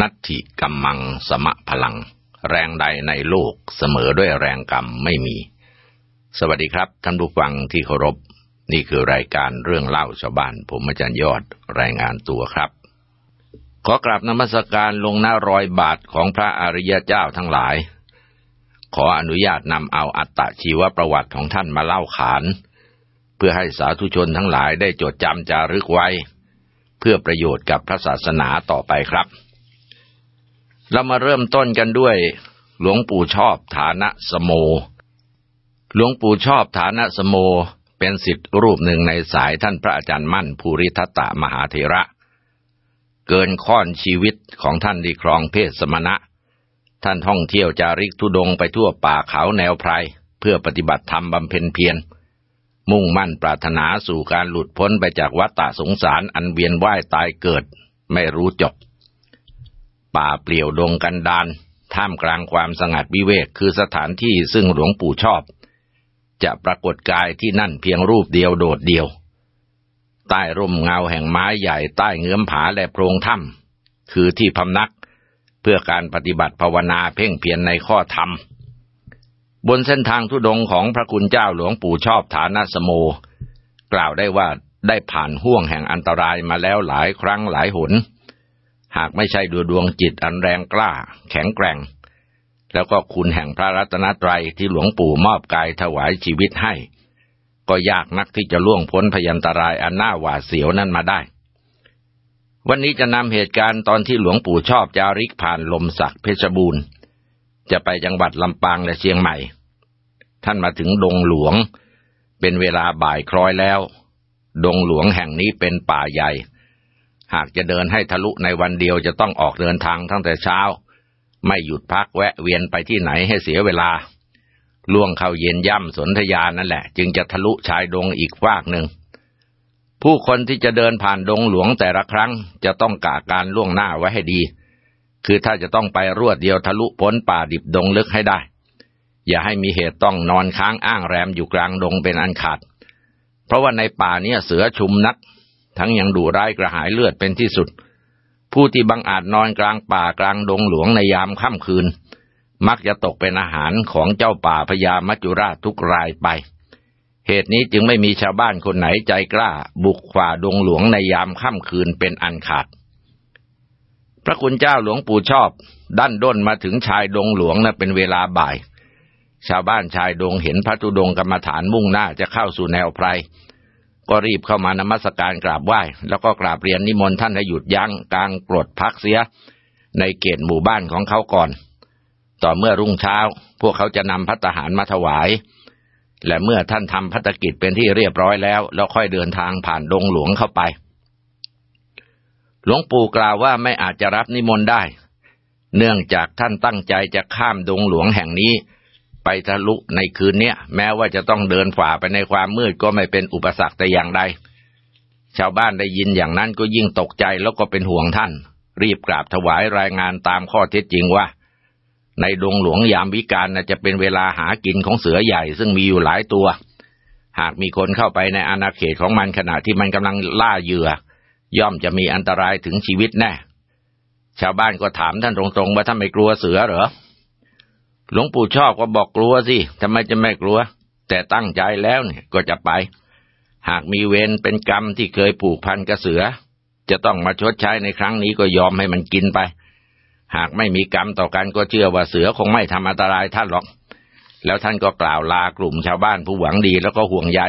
นัตถิกัมมังสมะพลัง แรงใดในโลกเสมอด้วยแรงกรรมไม่มี สวัสดีครับ ท่านผู้ฟังที่เคารพ นี่คือรายการเรื่องเล่าชาวบ้าน ผมอาจารย์ยอดรายงานตัวครับ ขอกราบนมัสการลงหน้ารอยบาทของพระอริยเจ้าทั้งหลาย ขออนุญาตนำเอาอัตตชีวประวัติของท่านมาเล่าขาน เพื่อให้สาธุชนทั้งหลายได้จดจำจารึกไว้ เพื่อประโยชน์กับพระศาสนาต่อไปครับ เรามาเริ่มต้นกันด้วย หลวงปู่ชอบฐานะสโม หลวงปู่ชอบฐานะสโมเป็นสิทธิรูปหนึ่งในสายท่านพระอาจารย์มั่นภูริทัตตมหาเถระ เกินค่อนชีวิตของท่านดีครองเพศสมณะ ท่านท่องเที่ยวจาริกทุดงไปทั่วป่าเขาแนวไพรเพื่อปฏิบัติธรรมบำเพ็ญเพียรมุ่งมั่นปรารถนาสู่การหลุดพ้นไปจากวัฏฏะสงสารอันเวียนว่ายตายเกิด ไม่รู้จบ ป่าเปลี่ยวดงกันดานท่ามกลางความสงัดวิเวกคือสถานที่ซึ่งหลวงปู่ชอบ จะปรากฏกายที่นั่นเพียงรูปเดียวโดดเดียว ใต้ร่มเงาแห่งไม้ใหญ่ใต้เงื้อมผาและโพรงถ้ำคือที่พำนัก เพื่อการปฏิบัติภาวนาเพ่งเพียรในข้อธรรม บนเส้นทางทุดงของพระคุณเจ้าหลวงปู่ชอบฐานะสโม กล่าวได้ว่าได้ผ่านห่วงแห่งอันตรายมาแล้วหลายครั้งหลายหน หากไม่ใช่ดวดวงจิตอันแรงกล้า แข็งแกร่ง แล้วก็คุณแห่งพระรัตนตรัยที่หลวงปู่มอบกายถวายชีวิตให้ ก็ยากนักที่จะล่วงพ้นพยันตรายอันน่าหวาดเสียวนั้นมาได้ วันนี้จะนำเหตุการณ์ตอนที่หลวงปู่ชอบจาริกผ่านลมสักเพชรบูรณ์ จะไปจังหวัดลำปางและเชียงใหม่ ท่านมาถึงดงหลวง เป็นเวลาบ่ายคล้อยแล้ว ดงหลวงแห่งนี้เป็นป่าใหญ่ หากจะเดินให้ทะลุในวันเดียวจะต้องออกเดินทางตั้งแต่เช้า ไม่หยุดพักแวะเวียนไปที่ไหนให้เสียเวลา ล่วงเข้าเย็นย่ำสนธยานั่นแหละ จึงจะทะลุชายดงอีกฟากหนึ่ง ผู้คนที่จะเดินผ่านดงหลวงแต่ละครั้ง จะต้องกาการล่วงหน้าไว้ให้ดี คือถ้าจะต้องไปรวดเดียวทะลุพ้นป่าดิบดงลึกให้ได้ อย่าให้มีเหตุต้องนอนค้างอ้างแรมอยู่กลางดงเป็นอันขาด เพราะว่าในป่านี้เสือชุมนัก ทั้งยังดุร้ายกระหายเลือดเป็นที่สุด ผู้ที่บังอาจนอนกลางป่ากลางดงหลวงในยามค่ำคืน มักจะตกเป็นอาหารของเจ้าป่าพญามัจจุราชทุกรายไป เหตุนี้จึงไม่มีชาวบ้านคนไหนใจกล้า บุกฝ่าดงหลวงในยามค่ำคืนเป็นอันขาด พระคุณเจ้าหลวงปู่ชอบ ดันด้นมาถึงชายดงหลวงนะ่ะเป็นเวลาบ่าย ชาวบ้านชายดงเห็นพระธุดงกรรมฐานมุ่งหน้าจะเข้าสู่แนวไพร ก็รีบเข้ามานมัสการกราบไหว้ แล้วก็กราบเรียนนิมนต์ท่านให้หยุดยั้งกลางกรดพักเสีย ในเกตหมู่บ้านของเขาก่อน ต่อเมื่อรุ่งเช้า พวกเขาจะนำพัตหารมาถวาย และเมื่อท่านทำพัฒกิจเป็นที่เรียบร้อยแล้ว แล้วค่อยเดินทางผ่านดงหลวงเข้าไป หลวงปู่กล่าวว่าไม่อาจจะรับนิมนต์ได้ เนื่องจากท่านตั้งใจจะข้ามดงหลวงแห่งนี้ ไปทะลุในคืนนี้แม้ว่าจะต้องเดินฝ่าไปในความมืดก็ไม่เป็นอุปสรรคแต่อย่างใด ชาวบ้านได้ยินอย่างนั้นก็ยิ่งตกใจแล้วก็เป็นห่วงท่าน รีบกราบถวายรายงานตามข้อเท็จจริงว่า ในดงหลวงยามวิกาลจะเป็นเวลาหากินของเสือใหญ่ ซึ่งมีอยู่หลายตัว หากมีคนเข้าไปในอาณาเขตของมันขณะที่มันกำลังล่าเหยื่อ ย่อมจะมีอันตรายถึงชีวิตแน่ ชาวบ้านก็ถามท่านตรงๆว่าท่านไม่กลัวเสือเหรอ หลวงปู่ชอบก็บอกกลัวสิทำไมจะไม่กลัว แต่ตั้งใจแล้วเนี่ยก็จะไป หากมีเวรเป็นกรรมที่เคยผูกพันกระเสือ จะต้องมาชดใช้ในครั้งนี้ก็ยอมให้มันกินไป หากไม่มีกรรมต่อกันก็เชื่อว่าเสือคงไม่ทำอันตรายท่านหรอก แล้วท่านก็กล่าวลากลุ่มชาวบ้านผู้หวังดีแล้วก็ห่วงใย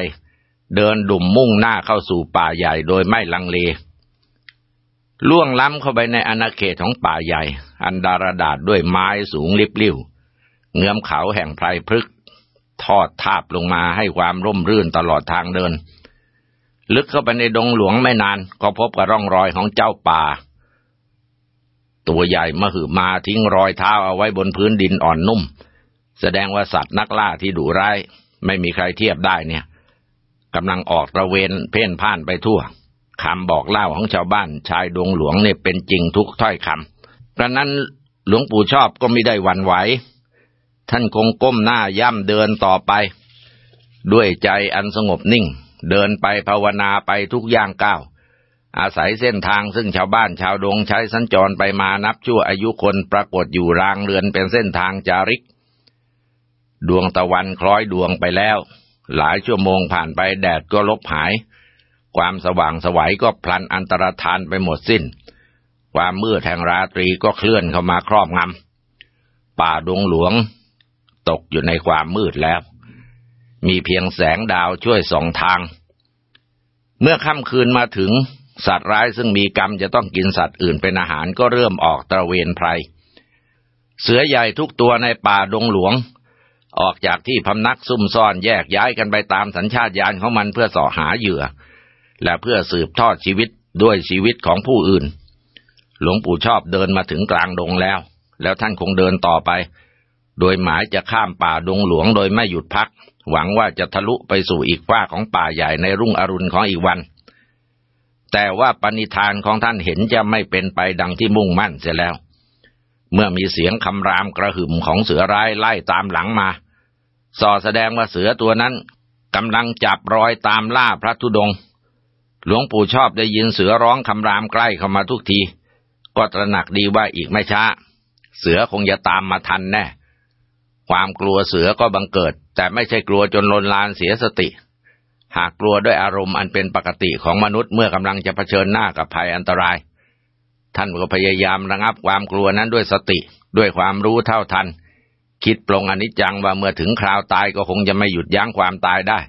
เดินดุ่มมุ่งหน้าเข้าสู่ป่าใหญ่โดยไม่ลังเล ล่วงล้ำเข้าไปในอาณาเขตของป่าใหญ่ อันดารดาษด้วยไม้สูงลิบลิ่ว เงื้อมเขาแห่งไพรพฤกทอดทาบลงมาให้ความร่มรื่นตลอดทางเดิน ลึกเข้าไปในดงหลวงไม่นาน ก็พบกับร่องรอยของเจ้าป่า ตัวใหญ่มหือมาทิ้งรอยเท้าเอาไว้บนพื้นดินอ่อนนุ่ม แสดงว่าสัตว์นักล่าที่ดุร้าย ไม่มีใครเทียบได้เนี่ยกำลังออกระเวนเพ่นพ่านไปทั่วคำบอกเล่าของชาวบ้านชายดงหลวงเนี่ยเป็นจริงทุกถ้อยคำดังนั้นหลวงปู่ชอบก็ไม่ได้หวั่นไหว ท่านคงก้มหน้าย่ำเดินต่อไป ด้วยใจอันสงบนิ่ง เดินไปภาวนาไปทุกย่างก้าวอาศัยเส้นทางซึ่งชาวบ้านชาวดงใช้สัญจรไปมานับชั่วอายุคนปรากฏอยู่รางเรือนเป็นเส้นทางจาริก ดวงตะวันคล้อยดวงไปแล้ว หลายชั่วโมงผ่านไปแดดก็ลบหาย ความสว่างสวัยก็พลันอันตรธานไปหมดสิ้น ความมืดแห่งราตรีก็เคลื่อนเข้ามาครอบงำป่าดงหลวง ตกอยู่ในความมืดแล้ว มีเพียงแสงดาวช่วยสองทาง เมื่อค่ำคืนมาถึงสัตว์ร้ายซึ่งมีกรรมจะต้องกินสัตว์อื่นเป็นอาหารก็เริ่มออกตระเวนไพรเสือใหญ่ทุกตัวในป่าดงหลวง ออกจากที่พำนักซุ่มซ่อนแยกย้ายกันไปตามสัญชาตญาณของมันเพื่อสอหาเหยื่อ และเพื่อสืบทอดชีวิตด้วยชีวิตของผู้อื่น หลวงปู่ชอบเดินมาถึงกลางดงแล้ว แล้วท่านคงเดินต่อไป โดยหมายจะข้ามป่าดงหลวงโดยไม่หยุดพัก หวังว่าจะทะลุไปสู่อีกฝ้าของป่าใหญ่ในรุ่งอรุณของอีกวัน แต่ว่าปณิธานของท่านเห็นจะไม่เป็นไปดังที่มุ่งมั่นเสียแล้ว เมื่อมีเสียงคำรามกระหึ่มของเสือร้ายไล่ตามหลังมาส่อแสดงว่าเสือตัวนั้นกำลังจับรอยตามล่าพระธุดง หลวงปู่ชอบได้ยินเสือร้องคำรามใกล้เข้ามาทุกที ก็ตระหนักดีว่าอีกไม่ช้า เสือคงจะตามมาทันแน่ ความกลัวเสือก็บังเกิด แต่ไม่ใช่กลัวจนลนลานเสียสติ หากกลัวด้วยอารมณ์อันเป็นปกติของมนุษย์เมื่อกำลังจะเผชิญหน้ากับภัยอันตราย ท่านก็พยายามระงับความกลัวนั้นด้วยสติ ด้วยความรู้เท่าทัน คิดปรงอนิจจังว่าเมื่อถึงคราวตายก็คงจะไม่หยุดยั้งความตายได้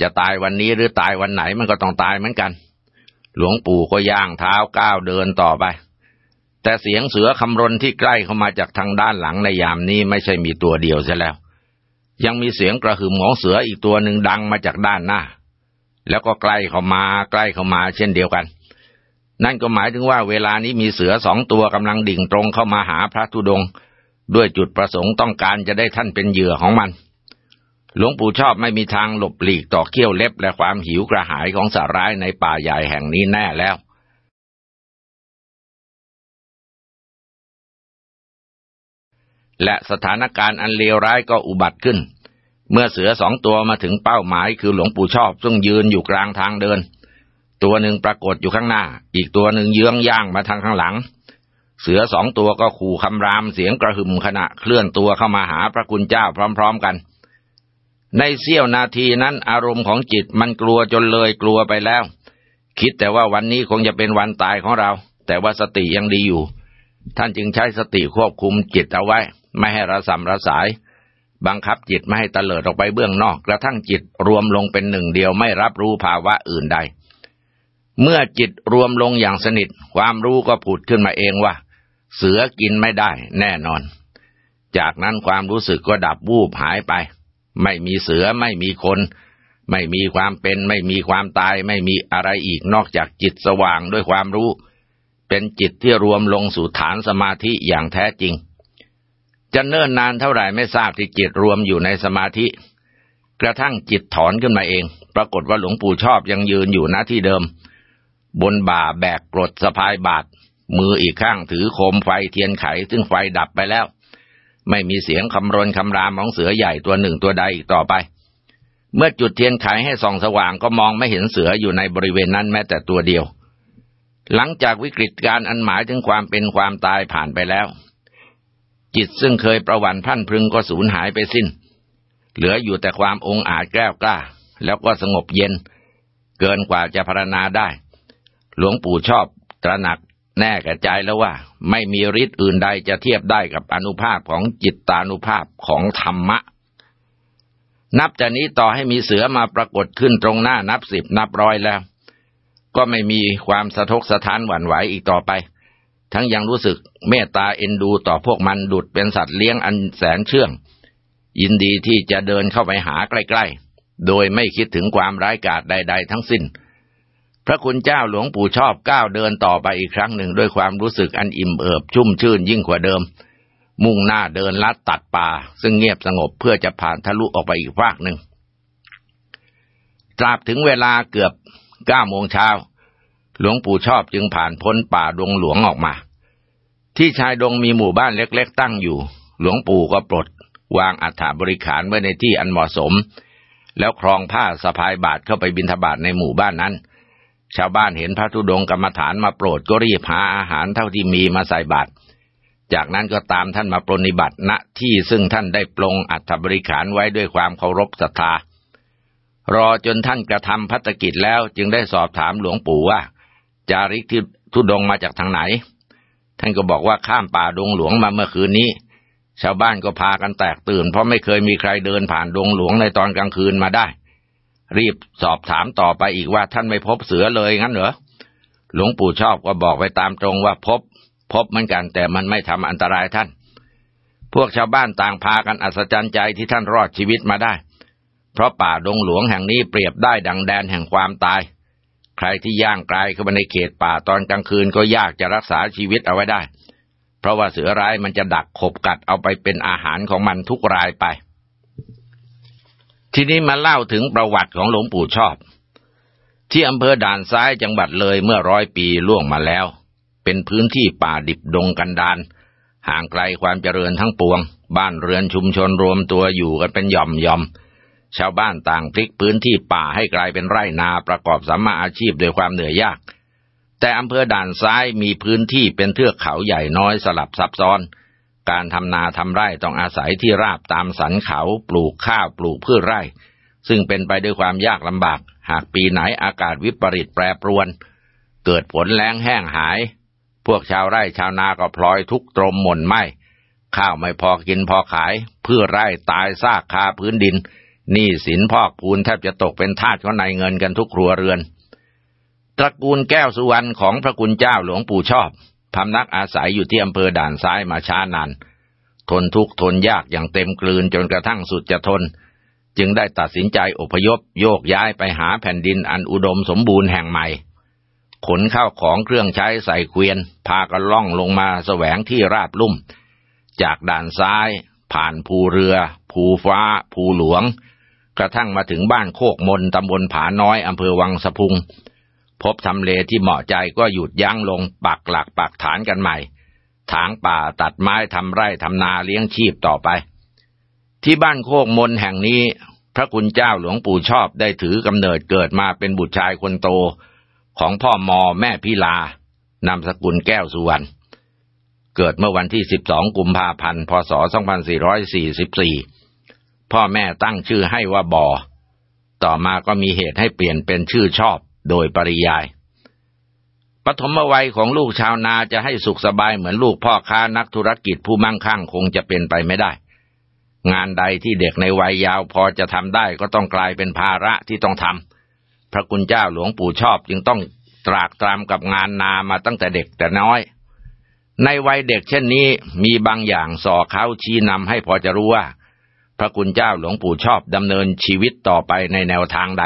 จะตายวันนี้หรือตายวันไหนมันก็ต้องตายเหมือนกัน หลวงปู่ก็ย่างเท้าก้าวเดินต่อไป แต่เสียงเสือคำรนที่ใกล้เข้ามาจากทางด้านหลังในยามนี้ไม่ใช่มีตัวเดียวใช่แล้ว ยังมีเสียงกระหึ่มของเสืออีกตัวหนึ่งดังมาจากด้านหน้า แล้วก็ใกล้เข้ามาใกล้เข้ามาเช่นเดียวกัน นั่นก็หมายถึงว่าเวลานี้มีเสือสองตัวกำลังดิ่งตรงเข้ามาหาพระธุดง ด้วยจุดประสงค์ต้องการจะได้ท่านเป็นเหยื่อของมันหลวงปู่ชอบไม่มีทางหลบหลีกต่อเขี้ยวเล็บและความหิวกระหายของสาร้ายในป่าใหญ่แห่งนี้แน่แล้ว และสถานการณ์อันเลวร้ายก็อุบัติขึ้น เมื่อเสือสองตัวมาถึงเป้าหมายคือหลวงปู่ชอบ ซึ่งยืนอยู่กลางทางเดิน ตัวหนึ่งปรากฏอยู่ข้างหน้า อีกตัวหนึ่งเยื้องย่างมาทางข้างหลัง เสือสองตัวก็ขู่คำรามเสียงกระหึ่มขณะเคลื่อนตัวเข้ามาหาพระคุณเจ้าพร้อม ๆกัน ในเสี้ยวนาทีนั้นอารมณ์ของจิตมันกลัวจนเลยกลัวไปแล้ว คิดแต่ว่าวันนี้คงจะเป็นวันตายของเรา แต่ว่าสติยังดีอยู่ ท่านจึงใช้สติควบคุมจิตเอาไว้ ไม่ให้ระสำระสาย บังคับจิตไม่ให้ตะเลิดออกไปเบื้องนอก กระทั่งจิตรวมลงเป็นหนึ่งเดียวไม่รับรู้ภาวะอื่นใด เมื่อจิตรวมลงอย่างสนิท ความรู้ก็ผุดขึ้นมาเองว่า เสือกินไม่ได้แน่นอน จากนั้นความรู้สึกก็ดับวูบหายไป ไม่มีเสือไม่มีคนไม่มีความเป็นไม่มีความตายไม่มีอะไรอีกนอกจากจิตสว่างด้วยความรู้ เป็นจิตที่รวมลงสู่ฐานสมาธิอย่างแท้จริง จะเนิ่นนานเท่าไหร่ไม่ทราบที่จิตรวมอยู่ในสมาธิ กระทั่งจิตถอนขึ้นมาเอง ปรากฏว่าหลวงปู่ชอบยังยืนอยู่ณที่เดิม บนบ่าแบกกรดสะพายบาทมืออีกข้างถือโคมไฟเทียนไข ซึ่งไฟดับไปแล้ว ไม่มีเสียงคำรนคำรามของเสือใหญ่ตัวหนึ่งตัวใดอีกต่อไป เมื่อจุดเทียนไขให้ส่องสว่างก็มองไม่เห็นเสืออยู่ในบริเวณนั้นแม้แต่ตัวเดียวหลังจากวิกฤตการอันหมายถึงความเป็นความตายผ่านไปแล้ว จิตซึ่งเคยประวันพันพึงก็สูญหายไปสิน้น เหลืออยู่แต่ความองอาจแก้วกล้า แล้วก็สงบเย็น เกินกว่าจะพรรณนาได้ หลวงปู่ชอบตระหนักแน่แก่ใจแล้วว่า ไม่มีฤทธิ์อื่นใดจะเทียบได้กับอนุภาพของจิตตานุภาพของธรรมะ นับจากนี้ต่อให้มีเสือมาปรากฏขึ้นตรงหน้านับสิบนับร้อยแล้ว ก็ไม่มีความสะทกสะท้านหวั่นไหวอีกต่อไป ทั้งยังรู้สึกเมตตาเอ็นดูต่อพวกมันดุดเป็นสัตว์เลี้ยงอันแสนเชื่อง ยินดีที่จะเดินเข้าไปหาใกล้ๆ โดยไม่คิดถึงความร้ายกาจใด ๆ ทั้งสิ้น พระคุณเจ้าหลวงปู่ชอบก้าวเดินต่อไปอีกครั้งหนึ่งด้วยความรู้สึกอันอิ่มเอิบชุ่มชื่นยิ่งกว่าเดิม มุ่งหน้าเดินลัดตัดป่า ซึ่งเงียบสงบเพื่อจะผ่านทะลุออกไปอีกฟากหนึ่งตราบถึงเวลาเกือบเก้าโมงเช้า หลวงปู่ชอบจึงผ่านพ้นป่าดงหลวงออกมา ที่ชายดงมีหมู่บ้านเล็กๆ ตั้งอยู่ หลวงปู่ก็ปลด วางอัฐบริขารไว้ในที่อันเหมาะสม แล้วครองผ้าสะพายบาทเข้าไปบิณฑบาตในหมู่บ้านนั้น ชาวบ้านเห็นพระธุดงกรรมฐานมาโปรดก็รีบหาอาหารเท่าที่มีมาใส่บาตรจากนั้นก็ตามท่านมาปรนิบัติณที่ซึ่งท่านได้ปลงอัฐบริขารไว้ด้วยความเคารพศรัทธารอจนท่านกระทำพัฒกิจแล้วจึงได้สอบถามหลวงปู่ว่า จาริกที่ทุดงมาจากทางไหน ท่านก็บอกว่าข้ามป่าดงหลวงมาเมื่อคืนนี้ ชาวบ้านก็พากันแตกตื่น เพราะไม่เคยมีใครเดินผ่านดงหลวงในตอนกลางคืนมาได้ รีบสอบถามต่อไปอีกว่าท่านไม่พบเสือเลยงั้นเหรอหลวงปู่ชอบก็บอกไปตามตรงว่าพบ พบเหมือนกันแต่มันไม่ทำอันตรายท่าน พวกชาวบ้านต่างพากันอัศจรรย์ใจที่ท่านรอดชีวิตมาได้ เพราะป่าดงหลวงแห่งนี้เปรียบได้ดังแดนแห่งความตาย ใครที่ย่างกลายเข้ามาในเขตป่าตอนกลางคืนก็ยากจะรักษาชีวิตเอาไว้ได้ เพราะว่าเสือร้ายมันจะดักขบกัดเอาไปเป็นอาหารของมันทุกรายไป ทีนี้มาเล่าถึงประวัติของหลวงปู่ชอบ ที่อำเภอด่านซ้ายจังหวัดเลยเมื่อร้อยปีล่วงมาแล้ว เป็นพื้นที่ป่าดิบดงกันดานห่างไกลความเจริญทั้งปวง บ้านเรือนชุมชนรวมตัวอยู่กันเป็นหย่อมย่อม ชาวบ้านต่างพลิกพื้นที่ป่าให้กลายเป็นไร่นาประกอบสัมมาอาชีพด้วยความเหนื่อยยาก แต่อำเภอด่านซ้ายมีพื้นที่เป็นเทือกเขาใหญ่น้อยสลับซับซ้อน การทำนาทำไร่ต้องอาศัยที่ราบตามสันเขาปลูกข้าวปลูกพืชไร่ ซึ่งเป็นไปด้วยความยากลำบาก หากปีไหนอากาศวิปริตแปรปรวน เกิดฝนแล้งแห้งหาย พวกชาวไร่ชาวนาก็พลอยทุกตรมหม่นไหมข้าวไม่พอกินพอขายเพื่อไร่ตายซากคาพื้นดิน หนี้สินพอกพูนแทบจะตกเป็นทาสของนายเงินกันทุกครัวเรือน ตระกูลแก้วสุวรรณของพระคุณเจ้าหลวงปู่ชอบพำนักอาศัยอยู่ที่อำเภอด่านซ้ายมาช้านาน ทนทุกข์ทนยากอย่างเต็มกลืนจนกระทั่งสุดจะทน จึงได้ตัดสินใจอพยพโยกย้ายไปหาแผ่นดินอันอุดมสมบูรณ์แห่งใหม่ ขนข้าวของเครื่องใช้ใส่เกวียน พากันล่องลงมาแสวงที่ราบลุ่ม จากด่านซ้าย ผ่านภูเรือ ภูฟ้า ภูหลวง กระทั่งมาถึงบ้านโคกมนตำบลผาน้อยอำเภอวังสะพุง พบทำเลที่เหมาะใจก็หยุดยั้งลงปักหลักปักฐานกันใหม่ ถางป่าตัดไม้ทำไร่ทำนาเลี้ยงชีพต่อไป ที่บ้านโคกมนแห่งนี้ พระคุณเจ้าหลวงปู่ชอบได้ถือกำเนิดเกิดมาเป็นบุตรชายคนโตของพ่อมอแม่พิลานามสกุลแก้วสุวรรณเกิดเมื่อวันที่ 12 กุมภาพันธ์ พศ 2444 พ่อแม่ตั้งชื่อให้ว่าบอ ต่อมาก็มีเหตุให้เปลี่ยนเป็นชื่อชอบโดยปริยายปฐมวัยของลูกชาวนาจะให้สุขสบายเหมือนลูกพ่อค้านักธุรกิจผู้มั่งคั่งคงจะเป็นไปไม่ได้ งานใดที่เด็กในวัยยาวพอจะทำได้ก็ต้องกลายเป็นภาระที่ต้องทำพระคุณเจ้าหลวงปู่ชอบจึงต้องตรากตรำกับงานนามาตั้งแต่เด็กแต่น้อย ในวัยเด็กเช่นนี้มีบางอย่างส่อเขาชี้นำให้พอจะรู้ว่า พระคุณเจ้าหลวงปู่ชอบดำเนินชีวิตต่อไปในแนวทางใด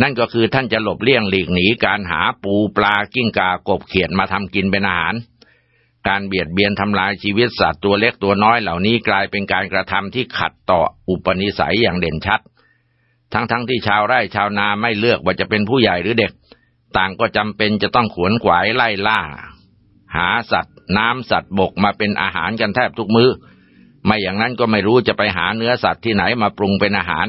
นั่นก็คือท่านจะหลบเลี่ยงหลีกหนีการหาปูปลากิ้งกากบเขียดมาทำกินเป็นอาหาร การเบียดเบียนทำลายชีวิตสัตว์ตัวเล็กตัวน้อยเหล่านี้กลายเป็นการกระทำที่ขัดต่ออุปนิสัยอย่างเด่นชัด ทั้งๆทที่ชาวไร่ชาวนาไม่เลือกว่าจะเป็นผู้ใหญ่หรือเด็ก ต่างก็จำเป็นจะต้องขวนขวายไล่ล่า หาสัตว์ น้ำสัตว์บกมาเป็นอาหารกันแทบทุกมือ้อ ไม่อย่างนั้นก็ไม่รู้จะไปหาเนื้อสัตว์ที่ไหนมาปรุงเป็นอาหาร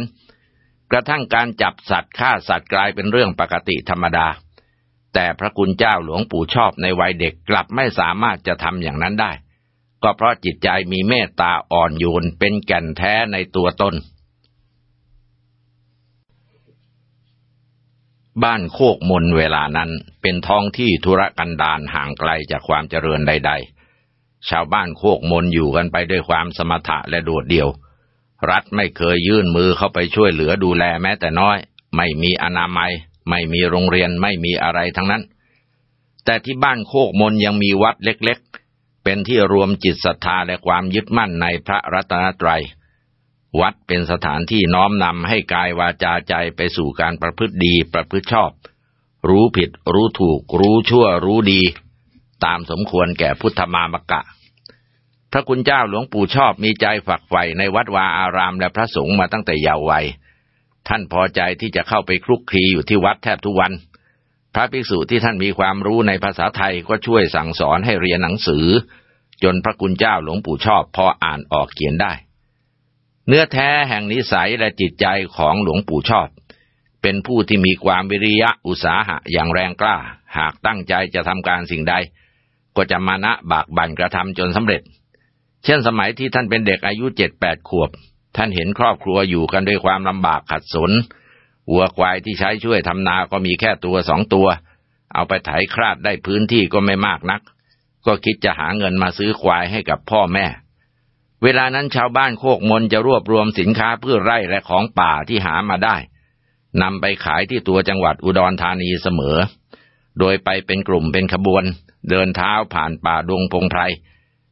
กระทั่งการจับสัตว์ฆ่าสัตว์กลายเป็นเรื่องปกติธรรมดา แต่พระคุณเจ้าหลวงปู่ชอบในวัยเด็กกลับไม่สามารถจะทำอย่างนั้นได้ ก็เพราะจิตใจมีเมตตาอ่อนโยนเป็นแก่นแท้ในตัวตน บ้านโคกมนเวลานั้นเป็นท้องที่ธุรกันดารห่างไกลจากความเจริญใด ๆ ชาวบ้านโคกมนอยู่กันไปด้วยความสมถะและโดดเดี่ยว รัฐไม่เคยยื่นมือเข้าไปช่วยเหลือดูแลแม้แต่น้อย ไม่มีอนามัย ไม่มีโรงเรียนไม่มีอะไรทั้งนั้น แต่ที่บ้านโคกมนยังมีวัดเล็กๆ เป็นที่รวมจิตศรัทธาและความยึดมั่นในพระรัตนตรยัย วัดเป็นสถานที่น้อมนำให้กายวาจาใจไปสู่การประพฤติดีประพฤติชอบ รู้ผิดรู้ถูกรู้ชั่วรู้ดี ตามสมควรแก่พุทธมามกะ พระคุณเจ้าหลวงปู่ชอบมีใจฝักใฝ่ในวัดวาอารามและพระสงฆ์มาตั้งแต่เยาว์วัย ท่านพอใจที่จะเข้าไปคลุกคลีอยู่ที่วัดแทบทุกวัน พระภิกษุที่ท่านมีความรู้ในภาษาไทยก็ช่วยสั่งสอนให้เรียนหนังสือ จนพระคุณเจ้าหลวงปู่ชอบพออ่านออกเขียนได้ เนื้อแท้แห่งนิสัยและจิตใจของหลวงปู่ชอบเป็นผู้ที่มีความวิริยะอุตสาหะอย่างแรงกล้า หากตั้งใจจะทำการสิ่งใด ก็จะมานะบากบั่นกระทำจนสำเร็จ เช่นสมัยที่ท่านเป็นเด็กอายุเจ็ดแปดขวบ ท่านเห็นครอบครัวอยู่กันด้วยความลำบากขัดสนวัวควายที่ใช้ช่วยทำนาก็มีแค่ตัวสองตัว เอาไปไถคราดได้พื้นที่ก็ไม่มากนัก ก็คิดจะหาเงินมาซื้อควายให้กับพ่อแม่ เวลานั้นชาวบ้านโคกมนจะรวบรวมสินค้าพืชไร่และของป่าที่หามาได้นำไปขายที่ตัวจังหวัดอุดรธานีเสมอ โดยไปเป็นกลุ่มเป็นขบวน เดินเท้าผ่านป่าดงพงไพร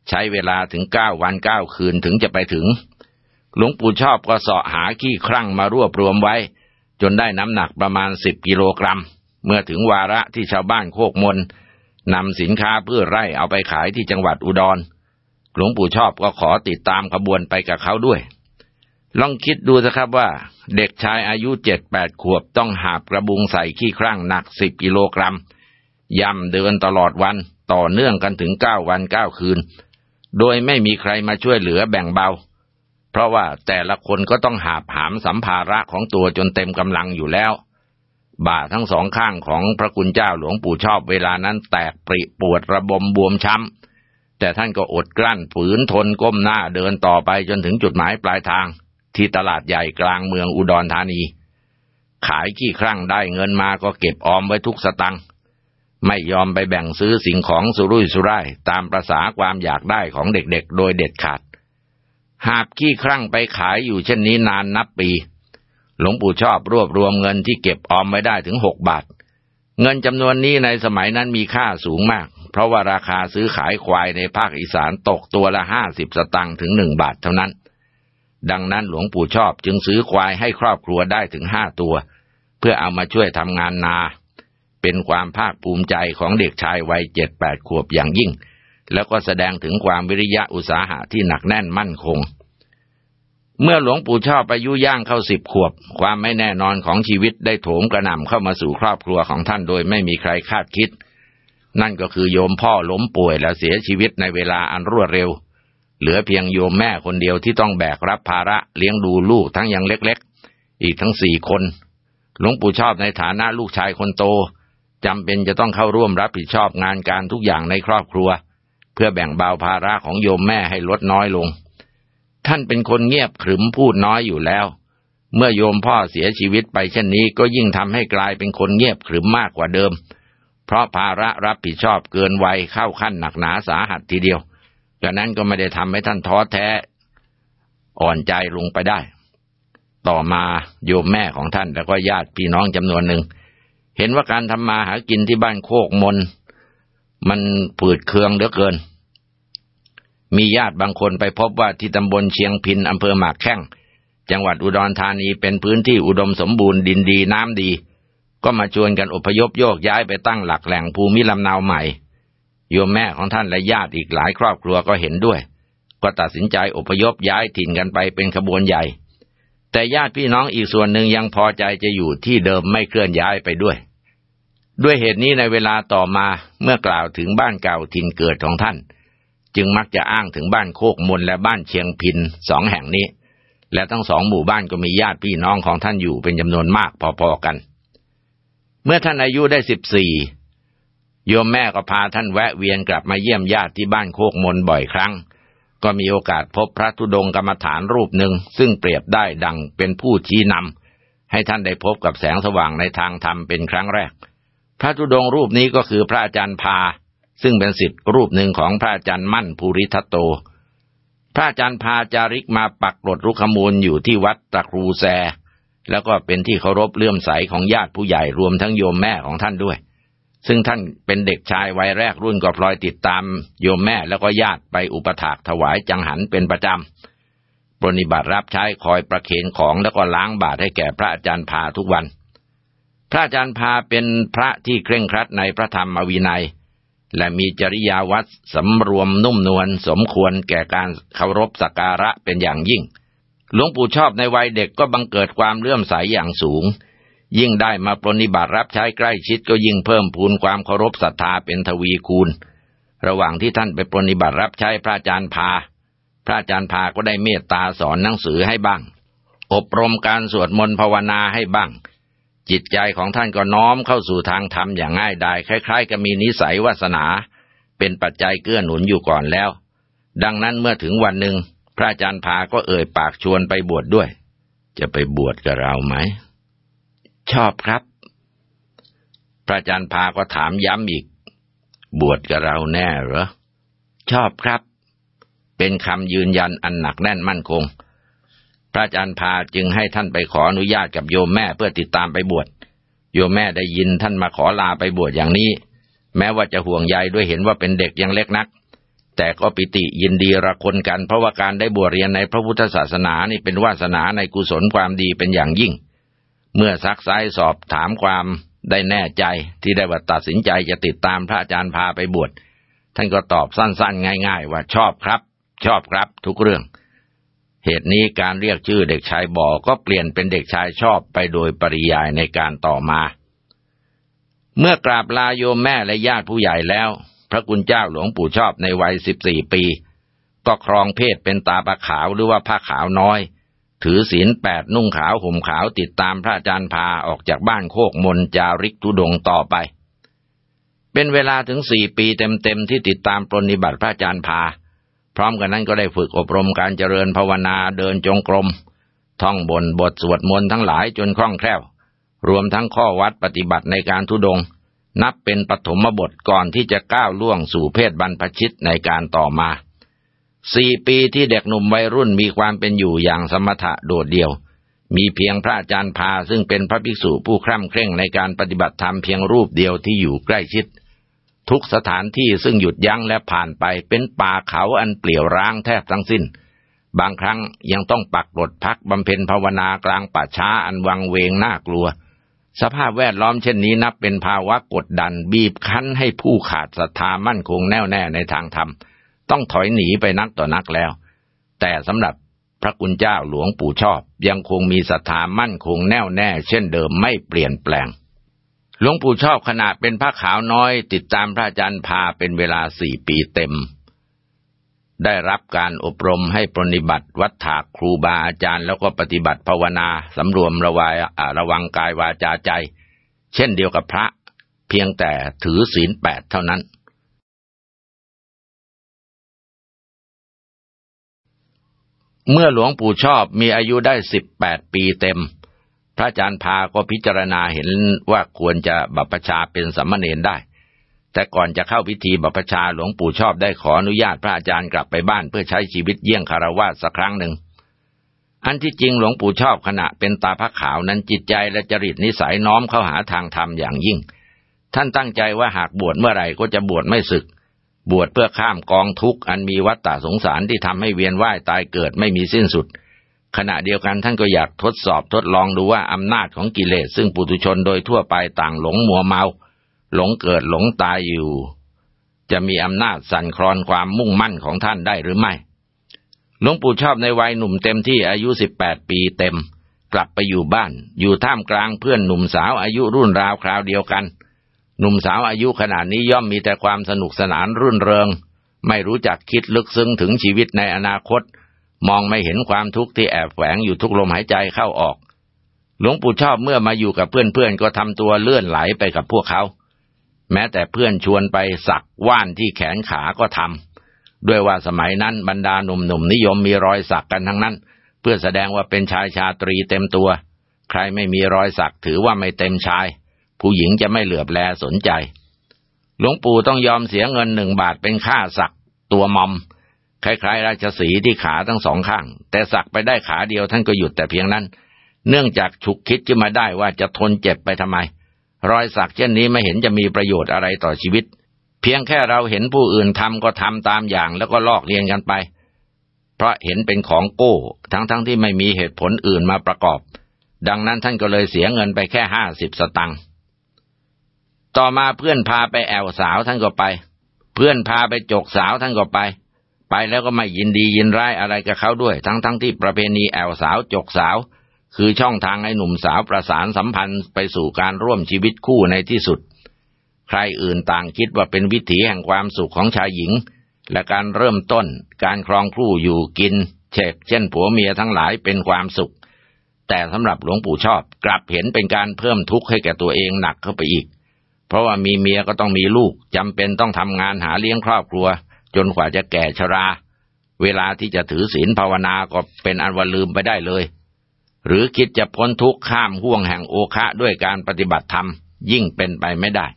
ใช้เวลาถึงเก้าวันเก้าคืนถึงจะไปถึง หลวงปู่ชอบก็เสาะหาขี้ครั่งมารวบรวมไว้ จนได้น้ำหนักประมาณสิบกิโลกรัม เมื่อถึงวาระที่ชาวบ้านโคกมนนำสินค้าเพื่อไร่เอาไปขายที่จังหวัดอุดร หลวงปู่ชอบก็ขอติดตามขบวนไปกับเขาด้วย ลองคิดดูนะครับว่า เด็กชายอายุเจ็ดแปดขวบต้องหาบกระบุงใส่ขี้ครั่งหนักสิบกิโลกรัมย่ำเดินตลอดวันต่อเนื่องกันถึงเก้าวันเก้าคืน โดยไม่มีใครมาช่วยเหลือแบ่งเบา เพราะว่าแต่ละคนก็ต้องหาบหามสัมภาระของตัวจนเต็มกำลังอยู่แล้ว บ่าทั้งสองข้างของพระคุณเจ้าหลวงปู่ชอบเวลานั้นแตกปริปวดระบมบวมช้ำแต่ท่านก็อดกลั้นฝืนทนก้มหน้าเดินต่อไปจนถึงจุดหมายปลายทาง ที่ตลาดใหญ่กลางเมืองอุดรธานี ขายขี้ครั่งได้เงินมาก็เก็บออมไว้ทุกสตังค์ไม่ยอมไปแบ่งซื้อสิ่งของสุรุ่ยสุร่ายตามประษาความอยากได้ของเด็กๆ โดยเด็ดขาด หาบขี้ครั่งไปขายอยู่เช่นนี้นานนับปี หลวงปู่ชอบรวบรวมเงินที่เก็บออมไว้ได้ถึงหกบาท เงินจำนวนนี้ในสมัยนั้นมีค่าสูงมาก เพราะว่าราคาซื้อขายควายในภาคอีสานตกตัวละห้าสิบสตังค์ถึงหนึ่งบาทเท่านั้น ดังนั้นหลวงปู่ชอบจึงซื้อควายให้ครอบครัวได้ถึงห้าตัว เพื่อเอามาช่วยทำงานนา เป็นความภาคภูมิใจของเด็กชายวัยเจ็ดแปดขวบอย่างยิ่ง แล้วก็แสดงถึงความวิริยะอุตสาหะที่หนักแน่นมั่นคง เมื่อหลวงปู่ชอบอายุย่างเข้าสิบขวบ ความไม่แน่นอนของชีวิตได้โถมกระหน่ำเข้ามาสู่ครอบครัวของท่านโดยไม่มีใครคาดคิด นั่นก็คือโยมพ่อล้มป่วยและเสียชีวิตในเวลาอันรวดเร็ว เหลือเพียงโยมแม่คนเดียวที่ต้องแบกรับภาระเลี้ยงดูลูกทั้งยังเล็กๆ อีกทั้งสี่คน หลวงปู่ชอบในฐานะลูกชายคนโตจำเป็นจะต้องเข้าร่วมรับผิดชอบงานการทุกอย่างในครอบครัว เพื่อแบ่งเบาภาระของโยมแม่ให้ลดน้อยลง ท่านเป็นคนเงียบขรึมพูดน้อยอยู่แล้ว เมื่อโยมพ่อเสียชีวิตไปเช่นนี้ก็ยิ่งทำให้กลายเป็นคนเงียบขรึมมากกว่าเดิม เพราะภาระรับผิดชอบเกินวัยเข้าขั้นหนักหนาสาหัสทีเดียว จากนั้นก็ไม่ได้ทำให้ท่านท้อแท้ อ่อนใจลงไปได้ ต่อมาโยมแม่ของท่านแล้วก็ญาติพี่น้องจำนวนหนึ่ง เห็นว่าการทำมาหากินที่บ้านโคกมน มันผืดเคืองเหลือเกิน มีญาติบางคนไปพบว่าที่ตำบลเชียงพินอำเภอหมากแข้งจังหวัดอุดรธานีเป็นพื้นที่อุดมสมบูรณ์ดินดีน้ำดี ก็มาชวนกันอพยพโยกย้ายไปตั้งหลักแหล่งภูมิลำเนาใหม่ โยมแม่ของท่านและญาติอีกหลายครอบครัวก็เห็นด้วย ก็ตัดสินใจอพยพย้ายถิ่นกันไปเป็นขบวนใหญ่ แต่ญาติพี่น้องอีกส่วนหนึ่งยังพอใจจะอยู่ที่เดิมไม่เคลื่อนย้ายไปด้วย ด้วยเหตุนี้ในเวลาต่อมาเมื่อกล่าวถึงบ้านเก่าถิ่นเกิดของท่าน จึงมักจะอ้างถึงบ้านโคกมนและบ้านเชียงพินสองแห่งนี้ และทั้งสองหมู่บ้านก็มีญาติพี่น้องของท่านอยู่เป็นจำนวนมากพอๆกัน เมื่อท่านอายุได้สิบสี่ โยมแม่ก็พาท่านแวะเวียนกลับมาเยี่ยมญาติที่บ้านโคกมนบ่อยครั้ง ก็มีโอกาสพบพระธุดงกรรมฐานรูปหนึ่งซึ่งเปรียบได้ดังเป็นผู้ชี้นำให้ท่านได้พบกับแสงสว่างในทางธรรมเป็นครั้งแรก พระธุดงรูปนี้ก็คือพระอาจารย์พา ซึ่งเป็นสิทธิรูปหนึ่งของพระอาจารย์มั่นภูริทัตโต พระอาจารย์พาจาริกมาปักกรดรุขมูลอยู่ที่วัดตะครูแซ แล้วก็เป็นที่เคารพเลื่อมใสของญาติผู้ใหญ่รวมทั้งโยมแม่ของท่านด้วย ซึ่งท่านเป็นเด็กชายวัยแรกรุ่นก็พลอยติดตามโยมแม่แล้วก็ญาติไปอุปถากถวายจังหันเป็นประจำปรนิบัติรับใช้คอยประเคนของแล้วก็ล้างบาตรให้แก่พระอาจารย์พาทุกวัน พระอาจารย์พาเป็นพระที่เคร่งครัดในพระธรรมวินัย และมีจริยาวัดสำรวมนุ่มนวลสมควรแก่การเคารพสักการะเป็นอย่างยิ่ง หลวงปู่ชอบในวัยเด็กก็บังเกิดความเลื่อมใสยอย่างสูง ยิ่งได้มาปรนิบัติรับใช้ใกล้ชิดก็ยิ่งเพิ่มพูนความเคารพศรัทธาเป็นทวีคูณ ระหว่างที่ท่านไปปรนิบัติรับใช้พระอาจารย์พา พระอาจารย์พาก็ได้เมตตาสอนหนังสือให้บ้าง อบรมการสวดมนต์ภาวนาให้บ้าง จิตใจของท่านก็น้อมเข้าสู่ทางธรรมอย่างง่ายดายคล้ายๆ กับมีนิสัยวาสนา เป็นปัจจัยเกื้อหนุนอยู่ก่อนแล้ว ดังนั้นเมื่อถึงวันหนึ่งพระอาจารย์พาก็เอ่ยปากชวนไปบวชดด้วย จะไปบวชกับเราไหม ชอบครับ พระอาจารย์พาก็ถามย้ำอีก บวชกับเราแน่เหรอ ชอบครับ เป็นคำยืนยันอันหนักแน่นมั่นคง พระอาจารย์พาจึงให้ท่านไปขออนุญาตกับโยมแม่เพื่อติดตามไปบวช โยมแม่ได้ยินท่านมาขอลาไปบวชอย่างนี้ แม้ว่าจะห่วงใยด้วยเห็นว่าเป็นเด็กยังเล็กนักแต่ก็ปิติยินดีระคนกันเพราะว่าการได้บวชเรียนในพระพุทธศาสนานี่เป็นวาสนาในกุศลความดีเป็นอย่างยิ่ง เมื่อซักไซสอบถามความได้แน่ใจที่ได้ว่าตัดสินใจจะติดตามพระอาจารย์พาไปบวชท่านก็ตอบสั้นๆ ง่าย ๆ ว่าชอบครับ ชอบครับ ทุกเรื่อง เหตุนี้การเรียกชื่อเด็กชายบ่อก็เปลี่ยนเป็นเด็กชายชอบไปโดยปริยายในการต่อมา เมื่อกราบลาโยมแม่และญาติผู้ใหญ่แล้ว พระกุณเจ้าหลวงปู่ชอบในวัยสิบสี่ปี ก็ครองเพศเป็นตาปะขาวหรือว่าผ้าขาวน้อย ถือศีลแปดนุ่งขาวห่มขาวติดตามพระอาจารย์พาออกจากบ้านโคกมนจาริกทุดงต่อไป เป็นเวลาถึงสี่ปีเต็มๆที่ติดตามปรนิบัติพระอาจารย์พา พร้อมกันนั้นก็ได้ฝึกอบรมการเจริญภาวนาเดินจงกรม ท่องบนบทสวดมนต์ทั้งหลายจนคล่องแคล่ว รวมทั้งข้อวัดปฏิบัติในการทุดง นับเป็นปฐมบทก่อนที่จะก้าวล่วงสู่เพศบรรพชิตในการต่อมา สี่ปีที่เด็กหนุ่มวัยรุ่นมีความเป็นอยู่อย่างสมถะโดดเดี่ยว มีเพียงพระอาจารย์พาซึ่งเป็นพระภิกษุผู้คร่ำเคร่งในการปฏิบัติธรรมเพียงรูปเดียวที่อยู่ใกล้ชิด ทุกสถานที่ซึ่งหยุดยั้งและผ่านไปเป็นป่าเขาอันเปลี่ยวร้างแทบทั้งสิ้น บางครั้งยังต้องปักหลดพักบำเพ็ญภาวนากลางป่าช้าอันวังเวงน่ากลัว สภาพแวดล้อมเช่นนี้นับเป็นภาวะกดดันบีบคั้นให้ผู้ขาดศรัทธามั่นคงแน่วแน่ในทางธรรม ต้องถอยหนีไปนักต่อนักแล้ว แต่สำหรับพระกุณเจ้าหลวงปู่ชอบ ยังคงมีศรัทธามั่นคงแน่วแน่ เช่นเดิมไม่เปลี่ยนแปลง หลวงปู่ชอบขณะเป็นพระขาวน้อย ติดตามพระอาจารย์พาเป็นเวลาสี่ปีเต็ม ได้รับการอบรมให้ปฏิบัติวัฏถาครูบาอาจารย์ แล้วก็ปฏิบัติภาวนาสำรวมระวายระวังกายวาจาใจ เช่นเดียวกับพระ เพียงแต่ถือศีลแปดเท่านั้น เมื่อหลวงปู่ชอบมีอายุได้สิบแปดปีเต็ม พระอาจารย์พาก็พิจารณาเห็นว่าควรจะบัพชาเป็นสัมมาเนนได้ แต่ก่อนจะเข้าพิธีบัพชาหลวงปู่ชอบได้ขออนุญาตพระอาจารย์กลับไปบ้านเพื่อใช้ชีวิตเยี่ยงคารวะสักครั้งหนึ่ง อันที่จริงหลวงปู่ชอบขณะเป็นตาพระขาวนั้นจิตใจและจริตนิสัยน้อมเข้าหาทางธรรมอย่างยิ่ง ท่านตั้งใจว่าหากบวชเมื่อไหร่ก็จะบวชไม่ศึก บวชเพื่อข้ามกองทุกข์อันมีวัฏฏะสงสารที่ทำให้เวียนว่ายตายเกิดไม่มีสิ้นสุด ขณะเดียวกันท่านก็อยากทดสอบทดลองดูว่าอำนาจของกิเลส ซึ่งปุถุชนโดยทั่วไปต่างหลงมัวเมา หลงเกิดหลงตายอยู่ จะมีอำนาจสั่นคลอนความมุ่งมั่นของท่านได้หรือไม่หลวงปู่ชอบในวัยหนุ่มเต็มที่อายุสิบแปดปีเต็ม กลับไปอยู่บ้าน อยู่ท่ามกลางเพื่อนหนุ่มสาวอายุรุ่นราวคราวเดียวกัน หนุ่มสาวอายุขนาดนี้ย่อมมีแต่ความสนุกสนานรื่นเริง ไม่รู้จักคิดลึกซึ้งถึงชีวิตในอนาคต มองไม่เห็นความทุกข์ที่แอบแฝงอยู่ทุกลมหายใจเข้าออก หลวงปู่ชอบเมื่อมาอยู่กับเพื่อนๆก็ทำตัวเลื่อนไหลไปกับพวกเขา แม้แต่เพื่อนชวนไปสักว่านที่แขนขาก็ทำด้วยว่าสมัยนั้นบรรดาหนุ่มๆนิยมมีรอยสักกันทั้งนั้น เพื่อแสดงว่าเป็นชายชาตรีเต็มตัว ใครไม่มีรอยสักถือว่าไม่เต็มชาย ผู้หญิงจะไม่เหลือบแลสนใจ หลวงปู่ต้องยอมเสียเงินหนึ่งบาทเป็นค่าสักตัวมอม คล้ายๆ ราชสีที่ขาทั้งสองข้าง แต่สักไปได้ขาเดียวท่านก็หยุดแต่เพียงนั้น เนื่องจากฉุกคิดขึ้นมาได้ว่าจะทนเจ็บไปทำไม รอยสักเช่นนี้ไม่เห็นจะมีประโยชน์อะไรต่อชีวิต เพียงแค่เราเห็นผู้อื่นทำก็ทำตามอย่างแล้วก็ลอกเลียนกันไป เพราะเห็นเป็นของโก้ ทั้งๆทที่ไม่มีเหตุผลอื่นมาประกอบ ดังนั้นท่านก็เลยเสียเงินไปแค่ห้าสิบสตังค์ ต่อมาเพื่อนพาไปแอวสาวท่านก็ไป เพื่อนพาไปจกสาวท่านก็ไป ไปแล้วก็ไม่ยินดียินร้ายอะไรกับเขาด้วย ทั้งทั้งที่ประเพณีแอวสาวจกสาว คือช่องทางให้หนุ่มสาวประสานสัมพันธ์ไปสู่การร่วมชีวิตคู่ในที่สุด ใครอื่นต่างคิดว่าเป็นวิถีแห่งความสุขของชายหญิง และการเริ่มต้นการครองคู่อยู่กินเช่เช่นผัวเมียทั้งหลายเป็นความสุข แต่สำหรับหลวงปู่ชอบกลับเห็นเป็นการเพิ่มทุกข์ให้แก่ตัวเองหนักเข้าไปอีก เพราะว่ามีเมียก็ต้องมีลูกจำเป็นต้องทำงานหาเลี้ยงครอบครัว จนกว่าจะแก่ชรา เวลาที่จะถือศีลภาวนาก็เป็นอันว่าลืมไปได้เลย หรือคิดจะพ้นทุกข์ข้ามห่วงแห่งโอคะด้วยการปฏิบัติธรรม ยิ่งเป็นไปไม่ได้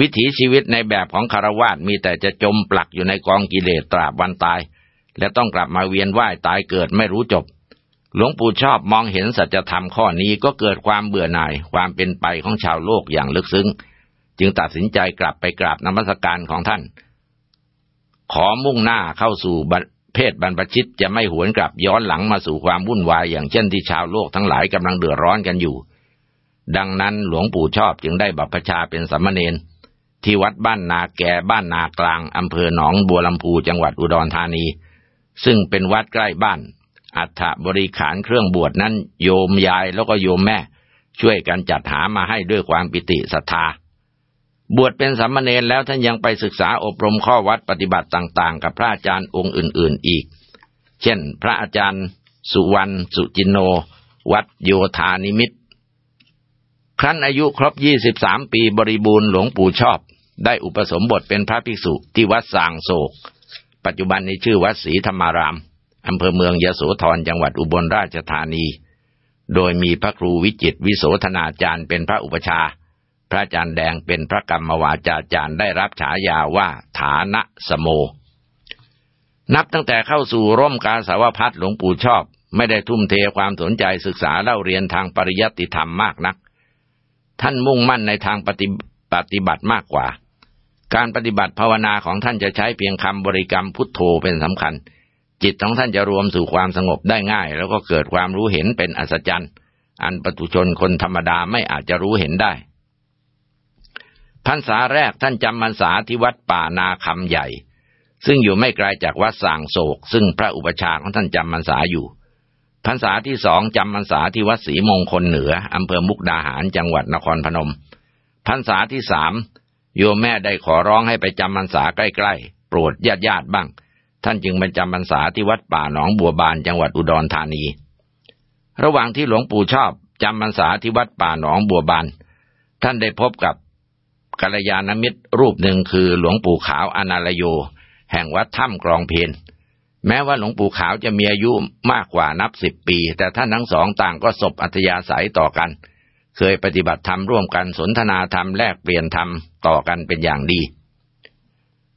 วิถีชีวิตในแบบของคารวาสมีแต่จะจมปลักอยู่ในกองกิเลสตราบวันตาย และต้องกลับมาเวียนว่ายตายเกิดไม่รู้จบหลวงปู่ชอบมองเห็นสัจธรรมข้อนี้ก็เกิดความเบื่อหน่ายความเป็นไปของชาวโลกอย่างลึกซึ้ง จึงตัดสินใจกลับไปกราบนมัสการของท่าน ขอมุ่งหน้าเข้าสู่เพศบรรพชิตจะไม่หวนกลับย้อนหลังมาสู่ความวุ่นวายอย่างเช่นที่ชาวโลกทั้งหลายกำลังเดือดร้อนกันอยู่ ดังนั้นหลวงปู่ชอบจึงได้บัพชาเป็นสมณเณรที่วัดบ้านนาแก่บ้านนากลางอำเภอหนองบัวลำพูจังหวัดอุดรธานี ซึ่งเป็นวัดใกล้บ้าน อัฐบริขารเครื่องบวชนั้นโยมยายแล้วก็โยมแม่ ช่วยกันจัดหามาให้ด้วยความปิติศรัทธา บวชเป็นสามเณรแล้วท่านยังไปศึกษาอบรมข้อวัดปฏิบัติต่างๆ กับพระอาจารย์องค์อื่น ๆอีก เช่น พระอาจารย์ สุวรรณสุจินโน วัดโยธานิมิต ครั้นอายุครบ 23 ปีบริบูรณ์หลวงปู่ชอบ ได้อุปสมบทเป็นพระภิกษุที่วัดสางโศก ปัจจุบันในชื่อวัดศรีธรรมารามอำเภอเมืองยโสธรจังหวัดอุบลราชธานี โดยมีพระครูวิจิตวิโสธนาจารย์เป็นพระอุปชา ระอาจารย์แดงเป็นพระกรรมวาจาจารย์ได้รับฉายาว่าฐานะสโม นับตั้งแต่เข้าสู่ร่มกาสาวพัดหลวงปู่ชอบ ไม่ได้ทุ่มเทความสนใจศึกษาเล่าเรียนทางปริยัติธรรมมากนัก ท่านมุ่งมั่นในทางปฏิปฏิบัติมากกว่า การปฏิบัติภาวนาของท่านจะใช้เพียงคำบริกรรมพุทโธเป็นสำคัญ จิตของท่านจะรวมสู่ความสงบได้ง่าย แล้วก็เกิดความรู้เห็นเป็นอัศจรรย์ อันปตุชนคนธรรมดาไม่อาจจะรู้เห็นได้ พรรษาแรกท่านจำพรรษาที่วัดป่านาคำใหญ่ ซึ่งอยู่ไม่ไกลาจากวัดสางโศก ซึ่งพระอุปชาของท่านจำพรรษาอยู่พรรษาที่สองจำพรรษาที่วัดศรีมงคลเหนืออำเภอมุกดาหารจังหวัดนครพนมพรรษาที่สามโยมแม่ได้ขอร้องให้ไปจำพรรษาใกล้ๆโปรดญาติญาติบ้าง ท่านจึงบรรจำพรรษาที่วัดป่าหนองบัวบานจังหวัดอุดรธานี ระหว่างที่หลวงปู่ชอบจำพรรษาที่วัดป่าหนองบัวบาน ท่านได้พบกับ กัลยาณมิตรรูปหนึ่งคือหลวงปู่ขาวอนาลโย แห่งวัดถ้ำกรองเพนแม้ว่าหลวงปู่ขาวจะมีอายุมากกว่านับสิบปี แต่ท่านทั้งสองต่างก็สบอัธยาศัยต่อกัน เคยปฏิบัติธรรมร่วมกันสนทนาธรรมแลกเปลี่ยนธรรมต่อกันเป็นอย่างดี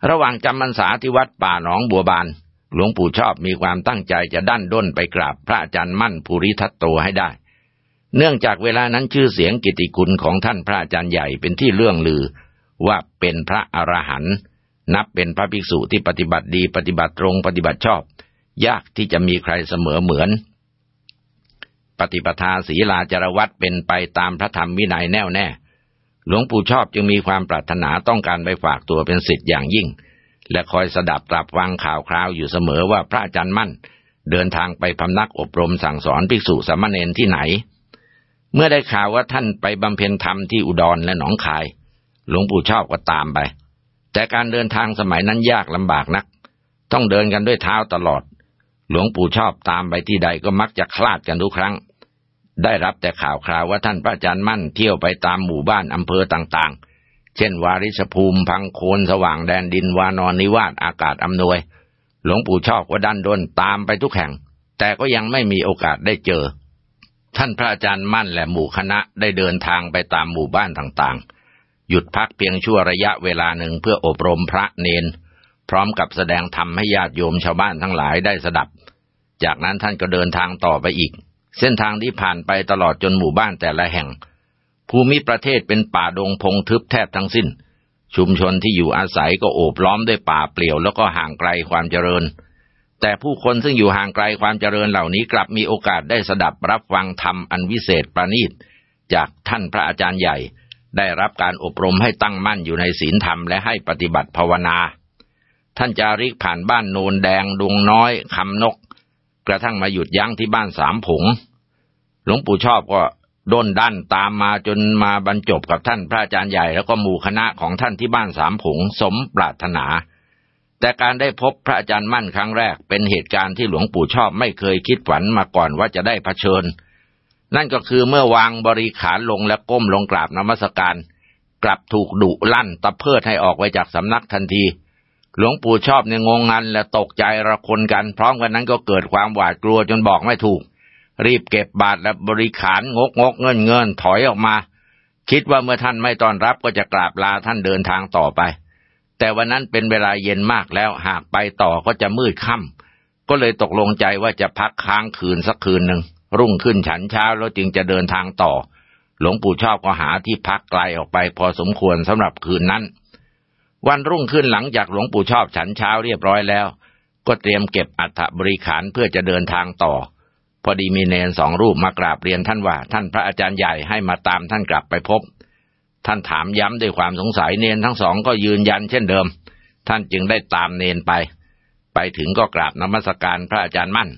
ระหว่างจำพรรษาที่วัดป่าหนองบัวบาน หลวงปู่ชอบมีความตั้งใจจะดั้นด้นไปกราบพระอาจารย์มั่นภูริทัตโตให้ได้ เนื่องจากเวลานั้นชื่อเสียงกิติคุณของท่านพระอาจารย์ใหญ่เป็นที่เลื่องลือว่าเป็นพระอรหันต์นับเป็นพระภิกษุที่ปฏิบัติดีปฏิบัติตรงปฏิบัติชอบ ยากที่จะมีใครเสมอเหมือน ปฏิปทาศีลาจารวัตเป็นไปตามพระธรรมวินัยแน่วแน่ หลวงปู่ชอบจึงมีความปรารถนาต้องการไปฝากตัวเป็นสิทธิ์อย่างยิ่ง และคอยสดับตรับฟังข่าวคราวอยู่เสมอว่าพระอาจารย์มั่น เดินทางไปพำนักอบรมสั่งสอนภิกษุสามเณรที่ไหน เมื่อได้ข่าวว่าท่านไปบำเพ็ญธรรมที่อุดรและหนองคาย หลวงปู่ชอบก็ตามไป แต่การเดินทางสมัยนั้นยากลำบากนัก ต้องเดินกันด้วยเท้าตลอด หลวงปู่ชอบตามไปที่ใดก็มักจะคลาดกันทุกครั้ง ได้รับแต่ข่าวคราวว่าท่านพระอาจารย์มั่นเที่ยวไปตามหมู่บ้านอำเภอต่างๆ เช่น วาริชภูมิพังโคนสว่างแดนดินวานอนนิวาสอากาศอำนวย หลวงปู่ชอบก็ดันดนตามไปทุกแห่ง แต่ก็ยังไม่มีโอกาสได้เจอ ท่านพระอาจารย์มั่นและหมู่คณะได้เดินทางไปตามหมู่บ้านต่างๆ หยุดพักเพียงชั่วระยะเวลาหนึ่งเพื่ออบรมพระเนน พร้อมกับแสดงธรรมให้ญาติโยมชาวบ้านทั้งหลายได้สดับ จากนั้นท่านก็เดินทางต่อไปอีก เส้นทางที่ผ่านไปตลอดจนหมู่บ้านแต่ละแห่ง ภูมิประเทศเป็นป่าดงพงทึบแทบทั้งสิ้น ชุมชนที่อยู่อาศัยก็โอบล้อมด้วยป่าเปลี่ยวแล้วก็ห่างไกลความเจริญ แต่ผู้คนซึ่งอยู่ห่างไกลความเจริญเหล่านี้กลับมีโอกาสได้สดับรับฟังธรรมอันวิเศษประณีตจากท่านพระอาจารย์ใหญ่ ได้รับการอบรมให้ตั้งมั่นอยู่ในศีลธรรมและให้ปฏิบัติภาวนา ท่านจาริกผ่านบ้านโนนแดงดวงน้อยคำนก กระทั่งมาหยุดยั้งที่บ้านสามผง หลวงปู่ชอบก็ด้นดันตามมาจนมาบรรจบกับท่านพระอาจารย์ใหญ่ แล้วก็หมู่คณะของท่านที่บ้านสามผงสมปรารถนา แต่การได้พบพระอาจารย์มั่นครั้งแรกเป็นเหตุการณ์ที่หลวงปู่ชอบไม่เคยคิดฝันมาก่อนว่าจะได้เผชิญ นั่นก็คือเมื่อวางบริขารลงและก้มลงกราบนมัสการ กลับถูกดุลั่นตะเพิดให้ออกไปจากสำนักทันที หลวงปู่ชอบในงงงันและตกใจระคนกัน พร้อมกันนั้นก็เกิดความหวาดกลัวจนบอกไม่ถูก รีบเก็บบาตรและบริขารงกงกเงินเงินถอยออกมา คิดว่าเมื่อท่านไม่ต้อนรับก็จะกราบลาท่านเดินทางต่อไป แต่วันนั้นเป็นเวลาเย็นมากแล้วหากไปต่อก็จะมืดค่ำก็เลยตกลงใจว่าจะพักค้างคืนสักคืนหนึ่งรุ่งขึ้นฉันเช้าแล้วจึงจะเดินทางต่อ หลวงปู่ชอบก็หาที่พักไกลออกไปพอสมควรสำหรับคืนนั้น วันรุ่งขึ้นหลังจากหลวงปู่ชอบฉันเช้าเรียบร้อยแล้ว ก็เตรียมเก็บอัฐบริขารเพื่อจะเดินทางต่อ พอดีมีเนนสองรูปมากราบเรียนท่านว่า ท่านพระอาจารย์ใหญ่ให้มาตามท่านกลับไปพบ ท่านถามย้ำด้วยความสงสัยเนนทั้งสองก็ยืนยันเช่นเดิม ท่านจึงได้ตามเนนไป ไปถึงก็กราบนมัสการพระอาจารย์มั่น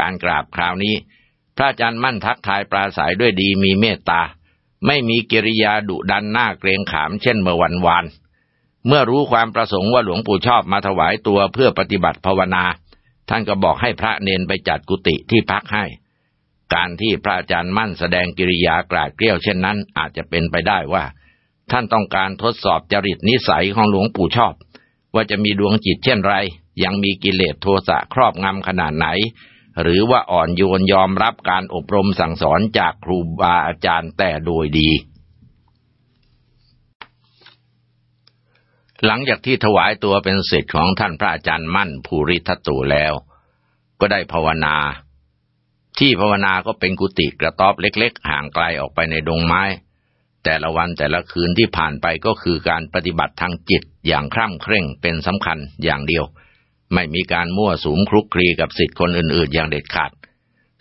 การกราบคราวนี้ พระอาจารย์มั่นทักทายปราศัยด้วยดีมีเมตตา ไม่มีกิริยาดุดันหน้าเกรงขามเช่นเมื่อวันวานเมื่อรู้ความประสงค์ว่าหลวงปู่ชอบมาถวายตัวเพื่อปฏิบัติภาวนา ท่านก็บอกให้พระเนนไปจัดกุฏิที่พักให้ การที่พระอาจารย์มั่นแสดงกิริยากราดเกลี้ยวเช่นนั้นอาจจะเป็นไปได้ว่า ท่านต้องการทดสอบจริตนิสัยของหลวงปู่ชอบ ว่าจะมีดวงจิตเช่นไร ยังมีกิเลสโทสะครอบงำขนาดไหน หรือว่าอ่อนโยนยอมรับการอบรมสั่งสอนจากครูบาอาจารย์แต่โดยดี หลังจากที่ถวายตัวเป็นศิษย์ของท่านพระอาจารย์มั่นภูริทัตุแล้ว ก็ได้ภาวนาที่ภาวนาก็เป็นกุฏิกระต๊อบเล็ก ๆ ห่างไกลออกไปในดงไม้ แต่ละวันแต่ละคืนที่ผ่านไปก็คือการปฏิบัติทางจิตอย่างคร่ำเคร่งเป็นสำคัญอย่างเดียว ไม่มีการมั่วสุมคลุกคลีกับสิทธิคนอื่นๆ อย่างเด็ดขาด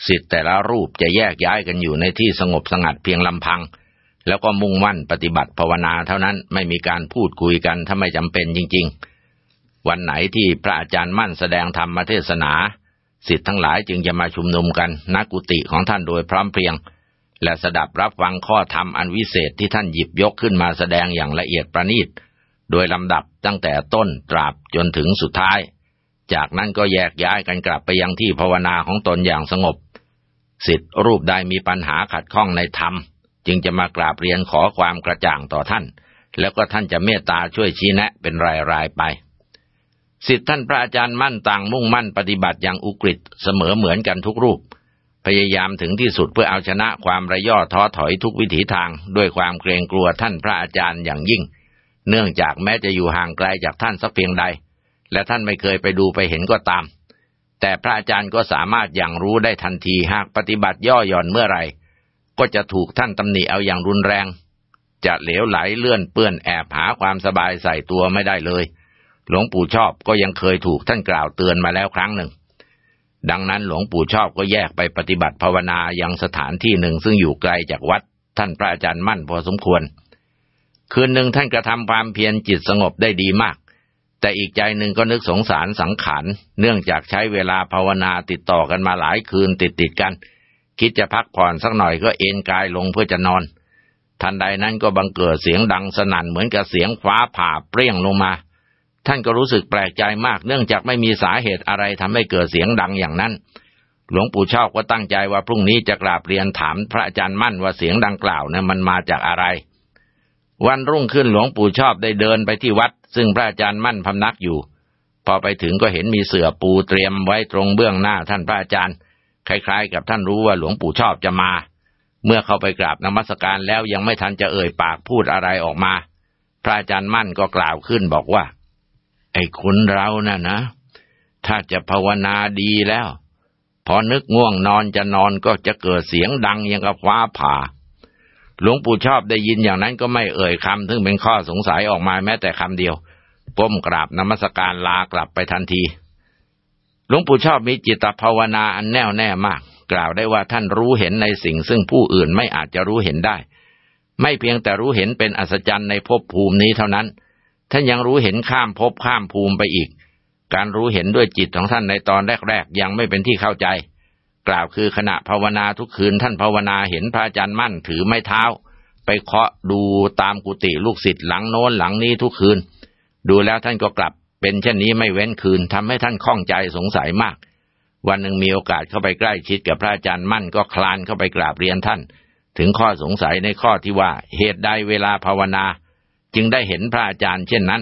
สิทธิแต่ละรูปจะแยกย้ายกันอยู่ในที่สงบสงัดเพียงลำพัง แล้วก็มุ่งมั่นปฏิบัติภาวนาเท่านั้นไม่มีการพูดคุยกันถ้าไม่จำเป็นจริง ๆ วันไหนที่พระอาจารย์มั่นแสดงธรรมเทศนา สิทธิ์ทั้งหลายจึงจะมาชุมนุมกันณกุฏิของท่านโดยพร้อมเพรียง และสดับรับฟังข้อธรรมอันวิเศษที่ท่านหยิบยกขึ้นมาแสดงอย่างละเอียดประณีต โดยลำดับตั้งแต่ต้นตราบจนถึงสุดท้าย จากนั้นก็แยกย้ายกันกลับไปยังที่ภาวนาของตนอย่างสงบสิทธิรูปใดมีปัญหาขัดข้องในธรรม จึงจะมากราบเรียนขอความกระจ่างต่อท่าน แล้วก็ท่านจะเมตตาช่วยชี้แนะเป็นรายๆไปสิทธิท่านพระอาจารย์มั่นต่างมุ่งมั่นปฏิบัติอย่างอุกฤษเสมอเหมือนกันทุกรูป พยายามถึงที่สุดเพื่อเอาชนะความระย่อท้อถอยทุกวิถีทาง ด้วยความเกรงกลัวท่านพระอาจารย์อย่างยิ่ง เนื่องจากแม้จะอยู่ห่างไกลจากท่านสักเพียงใด และท่านไม่เคยไปดูไปเห็นก็ตาม แต่พระอาจารย์ก็สามารถอย่างรู้ได้ทันทีหากปฏิบัติย่อหย่อนเมื่อไรก็จะถูกท่านตำหนิเอาอย่างรุนแรง จะเหลวไหลเลื่อนเปื้อนแอบหาความสบายใส่ตัวไม่ได้เลย หลวงปู่ชอบก็ยังเคยถูกท่านกล่าวเตือนมาแล้วครั้งหนึ่ง ดังนั้นหลวงปู่ชอบก็แยกไปปฏิบัติภาวนายังสถานที่หนึ่งซึ่งอยู่ไกลจากวัดท่านพระอาจารย์มั่นพอสมควร คืนหนึ่งท่านกระทำความเพียรจิตสงบได้ดีมาก แต่อีกใจหนึ่งก็นึกสงสารสังขารเนื่องจากใช้เวลาภาวนาติดต่อกันมาหลายคืนติดติดกัน คิดจะพักผ่อนสักหน่อยก็เอนกายลงเพื่อจะนอน ทันใดนั้นก็บังเกิดเสียงดังสนั่นเหมือนกับเสียงฟ้าผ่าเปรี้ยงลงมา ท่านก็รู้สึกแปลกใจมากเนื่องจากไม่มีสาเหตุอะไรทำให้เกิดเสียงดังอย่างนั้น หลวงปู่ชอบก็ตั้งใจว่าพรุ่งนี้จะกราบเรียนถามพระอาจารย์มั่นว่าเสียงดังกล่าวเนี่ยมันมาจากอะไร วันรุ่งขึ้นหลวงปู่ชอบได้เดินไปที่วัด ซึ่งพระอาจารย์มั่นพำนักอยู่ พอไปถึงก็เห็นมีเสื่อปูเตรียมไว้ตรงเบื้องหน้าท่านพระอาจารย์ คล้ายๆ กับท่านรู้ว่าหลวงปู่ชอบจะมา เมื่อเข้าไปกราบนมัสการแล้วยังไม่ทันจะเอ่ยปากพูดอะไรออกมา พระอาจารย์มั่นก็กล่าวขึ้นบอกว่า ไอ้คุณเราน่ะนะ ถ้าจะภาวนาดีแล้ว พอนึกง่วงนอนจะนอนก็จะเกิดเสียงดังยังกับฟ้าผ่า หลวงปู่ชอบได้ยินอย่างนั้นก็ไม่เอ่ยคำซึ่งเป็นข้อสงสัยออกมาแม้แต่คำเดียวก้มกราบนมัสการลากลับไปทันทีหลวงปู่ชอบมีจิตภาวนาอันแน่วแน่มาก กล่าวได้ว่าท่านรู้เห็นในสิ่งซึ่งผู้อื่นไม่อาจจะรู้เห็นได้ ไม่เพียงแต่รู้เห็นเป็นอัศจรรย์ในภพภูมินี้เท่านั้น ท่านยังรู้เห็นข้ามภพข้ามภูมิไปอีก การรู้เห็นด้วยจิตของท่านในตอนแรกๆยังไม่เป็นที่เข้าใจ กล่าวคือขณะภาวนาทุกคืนท่านภาวนาเห็นพระอาจารย์มั่นถือไม้เท้า ไปเคาะดูตามกุฏิลูกศิษย์หลังโน้นหลังนี้ทุกคืน ดูแล้วท่านก็กลับเป็นเช่นนี้ไม่เว้นคืนทำให้ท่านข้องใจสงสัยมาก วันหนึ่งมีโอกาสเข้าไปใกล้ชิดกับพระอาจารย์มั่นก็คลานเข้าไปกราบเรียนท่าน ถึงข้อสงสัยในข้อที่ว่าเหตุใดเวลาภาวนา จึงได้เห็นพระอาจารย์เช่นนั้น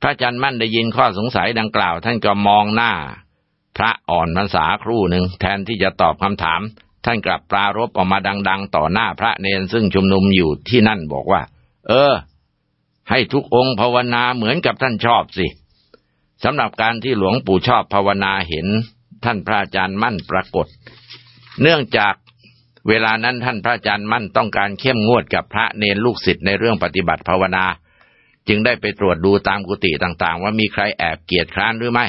พระอาจารย์มั่นได้ยินข้อสงสัยดังกล่าว ท่านก็มองหน้า พระอ่อนพรรษาครู่หนึ่งแทนที่จะตอบคำถาม ท่านกลับปรารบออกมาดัง ๆ ต่อหน้าพระเนนซึ่งชุมนุมอยู่ที่นั่นบอกว่า เออ ให้ทุกองค์ภาวนาเหมือนกับท่านชอบสิสำหรับการที่หลวงปู่ชอบภาวนาเห็น ท่านพระอาจารย์มั่นปรากฏ เนื่องจาก เวลานั้นท่านพระอาจารย์มั่นต้องการเข้มงวดกับพระเนรลูกศิษย์ในเรื่องปฏิบัติภาวนา จึงได้ไปตรวจดูตามกุฏิต่างๆ ว่ามีใครแอบเกียจคร้านหรือไม่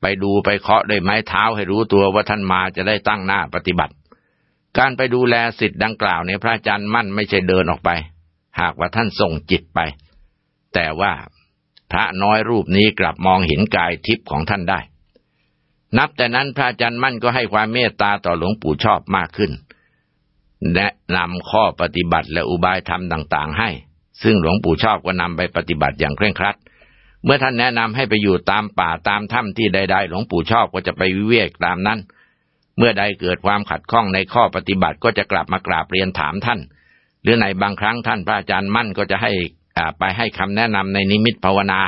ไปดูไปเคาะด้วยไม้เท้าให้รู้ตัวว่าท่านมาจะได้ตั้งหน้าปฏิบัติ การไปดูแลสิทธิ์ดังกล่าวเนี่ยพระอาจารย์มั่นไม่ใช่เดินออกไป หากว่าท่านส่งจิตไป แต่ว่าพระน้อยรูปนี้กลับมองเห็นกายทิพย์ของท่านได้ นับแต่นั้นพระอาจารย์มั่นก็ให้ความเมตตาต่อหลวงปู่ชอบมากขึ้น แนะนำข้อปฏิบัติและอุบายธรรมต่าง ๆ ให้ ซึ่งหลวงปู่ชอบก็นำไปปฏิบัติอย่างเคร่งครัด เมื่อท่านแนะนำให้ไปอยู่ตามป่าตามถ้ำที่ใด ๆ หลวงปู่ชอบก็จะไปวิเวกตามนั้น เมื่อใดเกิดความขัดข้องในข้อปฏิบัติก็จะกลับมากราบเรียนถามท่าน หรือในบางครั้งท่านพระอาจารย์มั่นก็จะให้ไปให้คำแนะนำในนิมิตภาวนา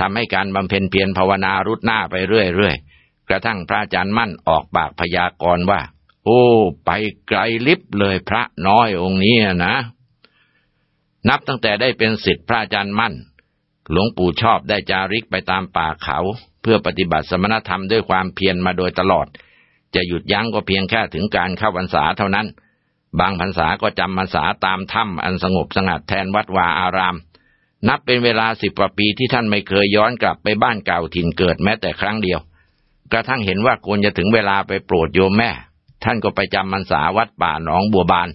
ทำให้การบำเพ็ญเพียรภาวนารุดหน้าไปเรื่อยๆกระทั่งพระอาจารย์มั่นออกปากพยากรณ์ว่า โอ้ ไปไกลลิบเลยพระน้อยองค์นี้นะ นับตั้งแต่ได้เป็นสิทธิพระอาจารย์มั่น หลวงปู่ชอบได้จาริกไปตามป่าเขา เพื่อปฏิบัติสมณธรรมด้วยความเพียรมาโดยตลอด จะหยุดยั้งก็เพียงแค่ถึงการเข้าพรรษาเท่านั้น บางพรรษาก็จำพรรษาตามถ้ำอันสงบสงัดแทนวัดวาอาราม นับเป็นเวลาสิบกว่าปีที่ท่านไม่เคยย้อนกลับไปบ้านเก่าถิ่นเกิดแม้แต่ครั้งเดียว กระทั่งเห็นว่าควรจะถึงเวลาไปโปรดโยมแม่ ท่านก็ไปจำมันสาวัดป่าหนองบัวบาน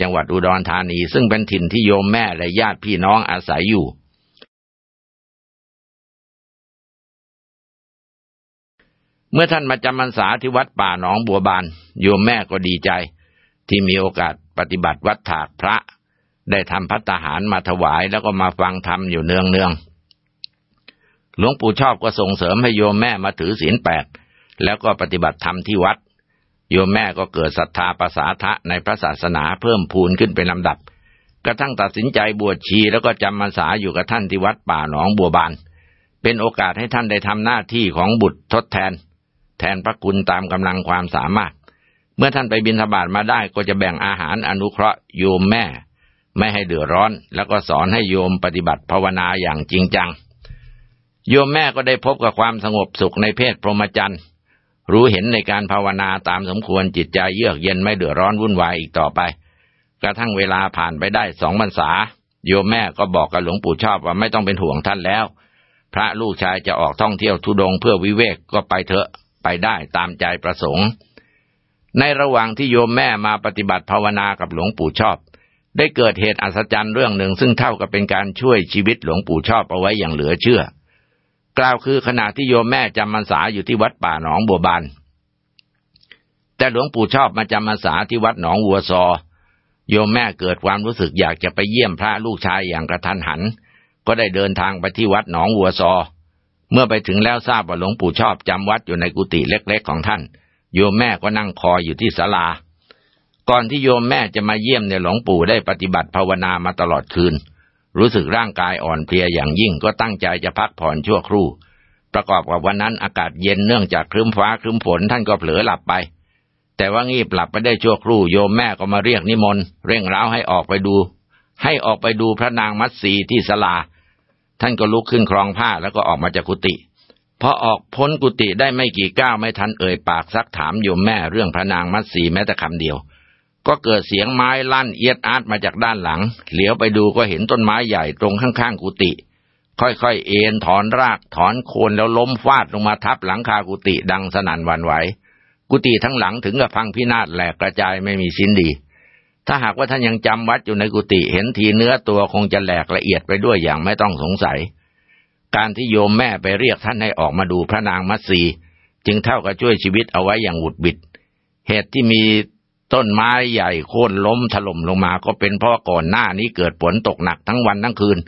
จังหวัดอุดรธานี ซึ่งเป็นถิ่นที่โยมแม่และญาติพี่น้องอาศัยอยู่ เมื่อท่านมาจำมันสาที่วัดป่าหนองบัวบาน โยมแม่ก็ดีใจ ที่มีโอกาสปฏิบัติวัดถากพระ ได้ทำพัตหารมาถวายแล้วก็มาฟังธรรมอยู่เนืองเนืองหลวงปู่ชอบก็ส่งเสริมให้โยมแม่มาถือศีลแปดแล้วก็ปฏิบัติธรรมที่วัด โยมแม่ก็เกิดศรัทธาประสาทะในพระศาสนาเพิ่มพูนขึ้นเป็นลำดับ กระทั่งตัดสินใจบวชชีแล้วก็จำมรรษาอยู่กับท่านที่วัดป่าหนองบัวบาน เป็นโอกาสให้ท่านได้ทำหน้าที่ของบุตรทดแทน แทนพระคุณตามกำลังความสามารถ เมื่อท่านไปบิณฑบาตมาได้ก็จะแบ่งอาหารอนุเคราะห์โยมแม่ ไม่ให้เดือดร้อน แล้วก็สอนให้โยมปฏิบัติภาวนาอย่างจริงจังโยมแม่ก็ได้พบกับความสงบสุขในเพศพรหมจรรย์ รู้เห็นในการภาวนาตามสมควรจิตใจเยือกเย็นไม่เดือดร้อนวุ่นวายอีกต่อไป กระทั่งเวลาผ่านไปได้สองพรรษา โยมแม่ก็บอกกับหลวงปู่ชอบว่าไม่ต้องเป็นห่วงท่านแล้ว พระลูกชายจะออกท่องเที่ยวทุดงเพื่อวิเวกก็ไปเถอะไปได้ตามใจประสงค์ ในระหว่างที่โยมแม่มาปฏิบัติภาวนากับหลวงปู่ชอบ ได้เกิดเหตุอัศจรรย์เรื่องหนึ่งซึ่งเท่ากับเป็นการช่วยชีวิตหลวงปู่ชอบเอาไว้อย่างเหลือเชื่อ กล่าวคือขณะที่โยมแม่จำพรรษาอยู่ที่วัดป่าหนองบัวบาน แต่หลวงปู่ชอบมาจำพรรษาที่วัดหนองวัวซอ โยมแม่เกิดความรู้สึกอยากจะไปเยี่ยมพระลูกชายอย่างกระทันหัน ก็ได้เดินทางไปที่วัดหนองวัวซอ เมื่อไปถึงแล้วทราบว่าหลวงปู่ชอบจำวัดอยู่ในกุฏิเล็กๆของท่าน โยมแม่ก็นั่งคอยอยู่ที่ศาลา ก่อนที่โยมแม่จะมาเยี่ยมเนี่ยหลวงปู่ได้ปฏิบัติภาวนามาตลอดคืน รู้สึกร่างกายอ่อนเพลียอย่างยิ่งก็ตั้งใจจะพักผ่อนชั่วครู่ ประกอบกับวันนั้นอากาศเย็นเนื่องจากครึ้มฟ้าครึ้มฝนท่านก็เผลอหลับไป แต่ว่างีบหลับไปได้ชั่วครู่โยมแม่ก็มาเรียกนิมนต์เร่งร้าวให้ออกไปดู ให้ออกไปดูพระนางมัตสีที่สลา ท่านก็ลุกขึ้นครองผ้าแล้วก็ออกมาจากกุฏิพอออกพ้นกุฏิได้ไม่กี่ก้าวไม่ทันเอ่ยปากซักถามโยมแม่เรื่องพระนางมัตสีแม้แต่คำเดียว ก็เกิดเสียงไม้ลั่นเอียดอาดมาจากด้านหลัง เหลียวไปดูก็เห็นต้นไม้ใหญ่ตรงข้างๆกุฏิ ค่อยๆเอ็นถอนรากถอนโคนแล้วล้มฟาดลงมาทับหลังคากุฏิดังสนั่นวันไหว กุฏิทั้งหลังถึงกับพังพินาศแหลกกระจายไม่มีสิ้นดี ถ้าหากว่าท่านยังจำวัดอยู่ในกุฏิเห็นทีเนื้อตัวคงจะแหลกละเอียดไปด้วยอย่างไม่ต้องสงสัย การที่โยมแม่ไปเรียกท่านให้ออกมาดูพระนางมัตสีจึงเท่ากับช่วยชีวิตเอาไว้อย่างหุดบิด เหตุที่มี ต้นไม้ใหญ่โค่นล้มถล่มลงมาก็เป็นเพราะก่อนหน้านี้เกิดฝนตกหนักทั้งวันทั้งคืน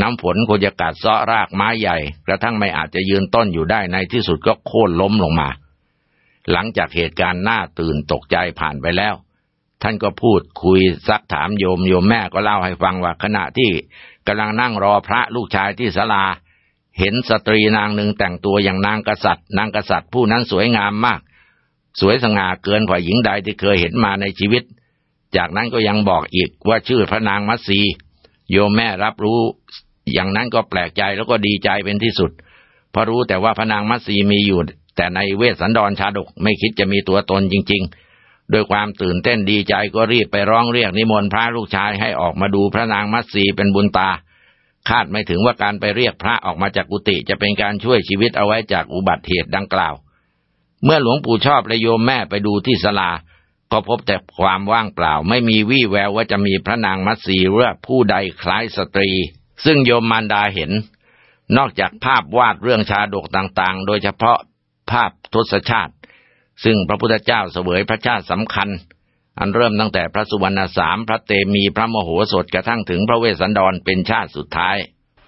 น้ำฝนคงจะกัดเซาะรากไม้ใหญ่ กระทั่งไม่อาจจะยืนต้นอยู่ได้ในที่สุดก็โค่นล้มลงมา หลังจากเหตุการณ์หน่าตื่นตกใจผ่านไปแล้ว ท่านก็พูดคุยซักถามโยมโยมแม่ก็เล่าให้ฟังว่าขณะที่กำลังนั่งรอพระลูกชายที่ศาลา เห็นสตรีนางหนึ่งแต่งตัวอย่างนางกษัตริย์ นางกษัตริย์ผู้นั้นสวยงามมาก สวยสง่าเกินกว่าหญิงใดที่เคยเห็นมาในชีวิต จากนั้นก็ยังบอกอีกว่าชื่อพระนางมัตสีโยมแม่รับรู้ อย่างนั้นก็แปลกใจแล้วก็ดีใจเป็นที่สุด เพราะรู้แต่ว่าพระนางมัตสีมีอยู่ แต่ในเวสสันดรชาดกไม่คิดจะมีตัวตนจริงๆโดยความตื่นเต้นดีใจก็รีบไปร้องเรียกนิมนต์พระลูกชายให้ออกมาดูพระนางมัตสีเป็นบุญตา คาดไม่ถึงว่าการไปเรียกพระออกมาจากกุฏิจะเป็นการช่วยชีวิตเอาไว้จากอุบัติเหตุดังกล่าว เมื่อหลวงปู่ชอบและโยมแม่ไปดูที่ศาลา ก็พบแต่ความว่างเปล่า ไม่มีวี่แววว่าจะมีพระนางมัตสีหรือผู้ใดคล้ายสตรี ซึ่งโยมมารดาเห็น นอกจากภาพวาดเรื่องชาดกต่างๆ โดยเฉพาะภาพทศชาติ ซึ่งพระพุทธเจ้าเสวยพระชาติสำคัญ อันเริ่มตั้งแต่พระสุวรรณสามพระเตมีพระมโหสถกระทั่งถึงพระเวสสันดรเป็นชาติสุดท้าย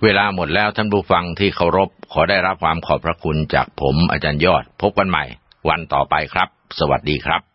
เวลาหมดแล้วท่านผู้ฟังที่เคารพขอได้รับความขอบพระคุณจากผมอาจารย์ยอดพบกันใหม่ วันต่อไปครับ สวัสดีครับ